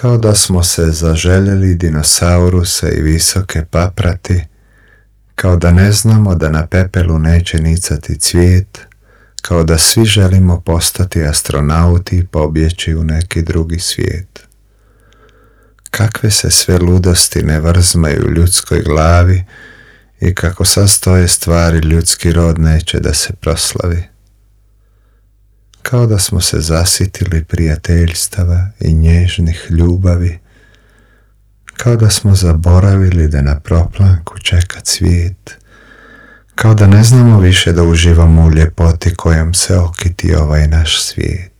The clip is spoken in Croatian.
Kao da smo se zaželjeli dinosauruse i visoke paprati, kao da ne znamo da na pepelu neće nicati cvijet, kao da svi želimo postati astronauti i pobjeći u neki drugi svijet. Kakve se sve ludosti ne vrzmaju u ljudskoj glavi i kako sastoje stvari ljudski rod neće da se proslavi. Kao da smo se zasitili prijateljstava i nježnih ljubavi, kao da smo zaboravili da na proplanku čeka cvijet, kao da ne znamo više da uživamo u ljepoti kojom se okiti ovaj naš svijet.